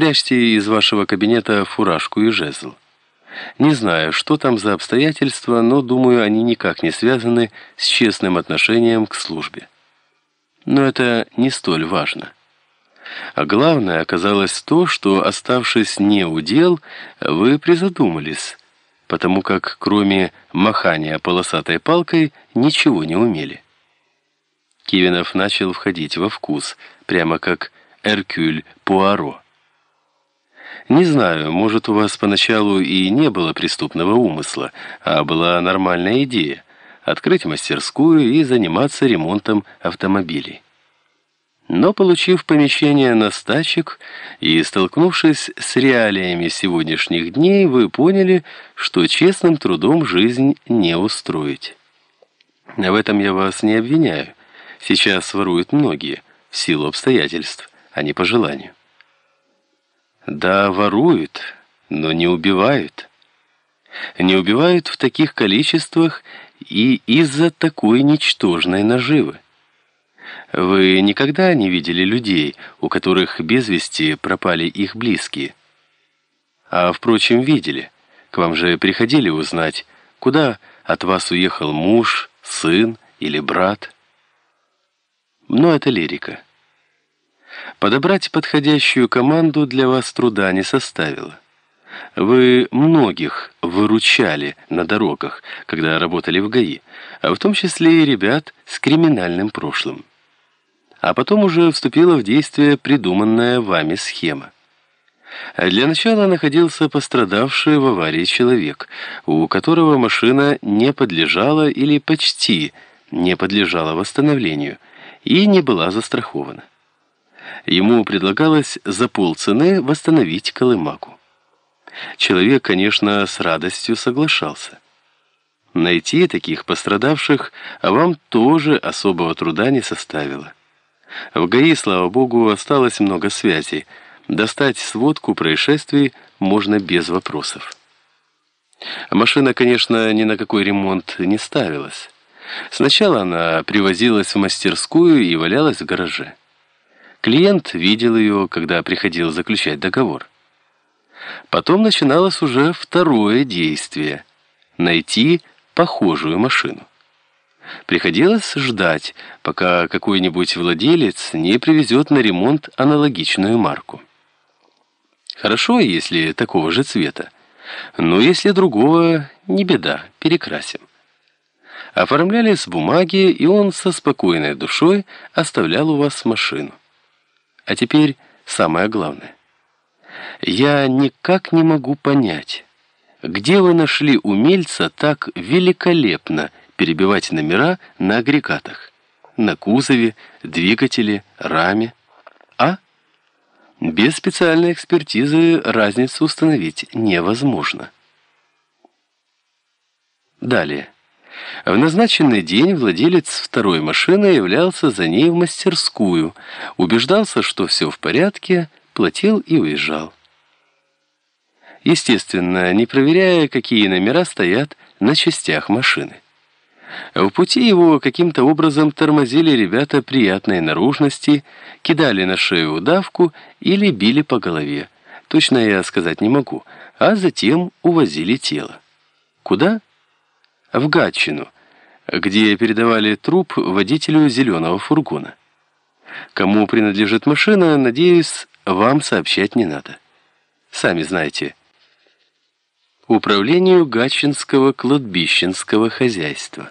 Спрячьте из вашего кабинета фуражку и жезл. Не знаю, что там за обстоятельства, но, думаю, они никак не связаны с честным отношением к службе. Но это не столь важно. А главное оказалось то, что, оставшись не у дел, вы призадумались, потому как кроме махания полосатой палкой ничего не умели. Кивинов начал входить во вкус, прямо как Эркюль Пуаро. Не знаю, может, у вас поначалу и не было преступного умысла, а была нормальная идея – открыть мастерскую и заниматься ремонтом автомобилей. Но, получив помещение на стачек и столкнувшись с реалиями сегодняшних дней, вы поняли, что честным трудом жизнь не устроить. В этом я вас не обвиняю. Сейчас воруют многие, в силу обстоятельств, а не по желанию. Да, воруют, но не убивают. Не убивают в таких количествах и из-за такой ничтожной наживы. Вы никогда не видели людей, у которых без вести пропали их близкие? А, впрочем, видели. К вам же приходили узнать, куда от вас уехал муж, сын или брат. Но это лирика. Подобрать подходящую команду для вас труда не составило. Вы многих выручали на дорогах, когда работали в ГАИ, а в том числе и ребят с криминальным прошлым. А потом уже вступила в действие придуманная вами схема. Для начала находился пострадавший в аварии человек, у которого машина не подлежала или почти не подлежала восстановлению и не была застрахована. Ему предлагалось за полцены восстановить колымаку. Человек, конечно, с радостью соглашался. Найти таких пострадавших вам тоже особого труда не составило. В ГАИ, слава богу, осталось много связей. Достать сводку происшествий можно без вопросов. Машина, конечно, ни на какой ремонт не ставилась. Сначала она привозилась в мастерскую и валялась в гараже. Клиент видел ее, когда приходил заключать договор. Потом начиналось уже второе действие – найти похожую машину. Приходилось ждать, пока какой-нибудь владелец не привезет на ремонт аналогичную марку. Хорошо, если такого же цвета. Но если другого, не беда, перекрасим. Оформляли с бумаги, и он со спокойной душой оставлял у вас машину. А теперь самое главное. Я никак не могу понять, где вы нашли умельца так великолепно перебивать номера на агрегатах, на кузове, двигателе, раме, а? Без специальной экспертизы разницу установить невозможно. Далее. В назначенный день владелец второй машины являлся за ней в мастерскую, убеждался, что все в порядке, платил и уезжал. Естественно, не проверяя, какие номера стоят на частях машины. В пути его каким-то образом тормозили ребята приятной наружности, кидали на шею удавку или били по голове. Точно я сказать не могу. А затем увозили тело. Куда? В Гатчину, где передавали труп водителю зеленого фургона. Кому принадлежит машина, надеюсь, вам сообщать не надо. Сами знаете. Управлению Гатчинского кладбищенского хозяйства.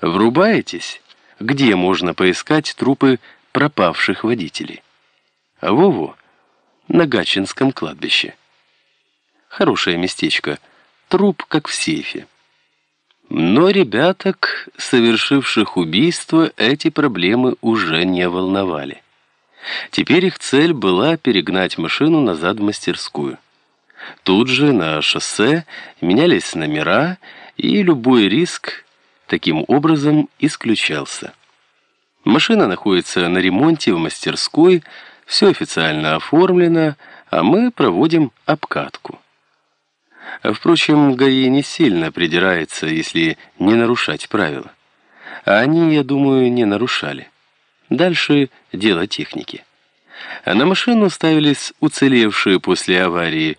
Врубаетесь, где можно поискать трупы пропавших водителей? Во-во, на Гатчинском кладбище. Хорошее местечко, труп как в сейфе. Но ребяток, совершивших убийство, эти проблемы уже не волновали. Теперь их цель была перегнать машину назад в мастерскую. Тут же на шоссе менялись номера, и любой риск таким образом исключался. Машина находится на ремонте в мастерской, все официально оформлено, а мы проводим обкатку. Впрочем, ГАИ не сильно придирается, если не нарушать правила. А они, я думаю, не нарушали. Дальше дело техники. На машину ставились уцелевшие после аварии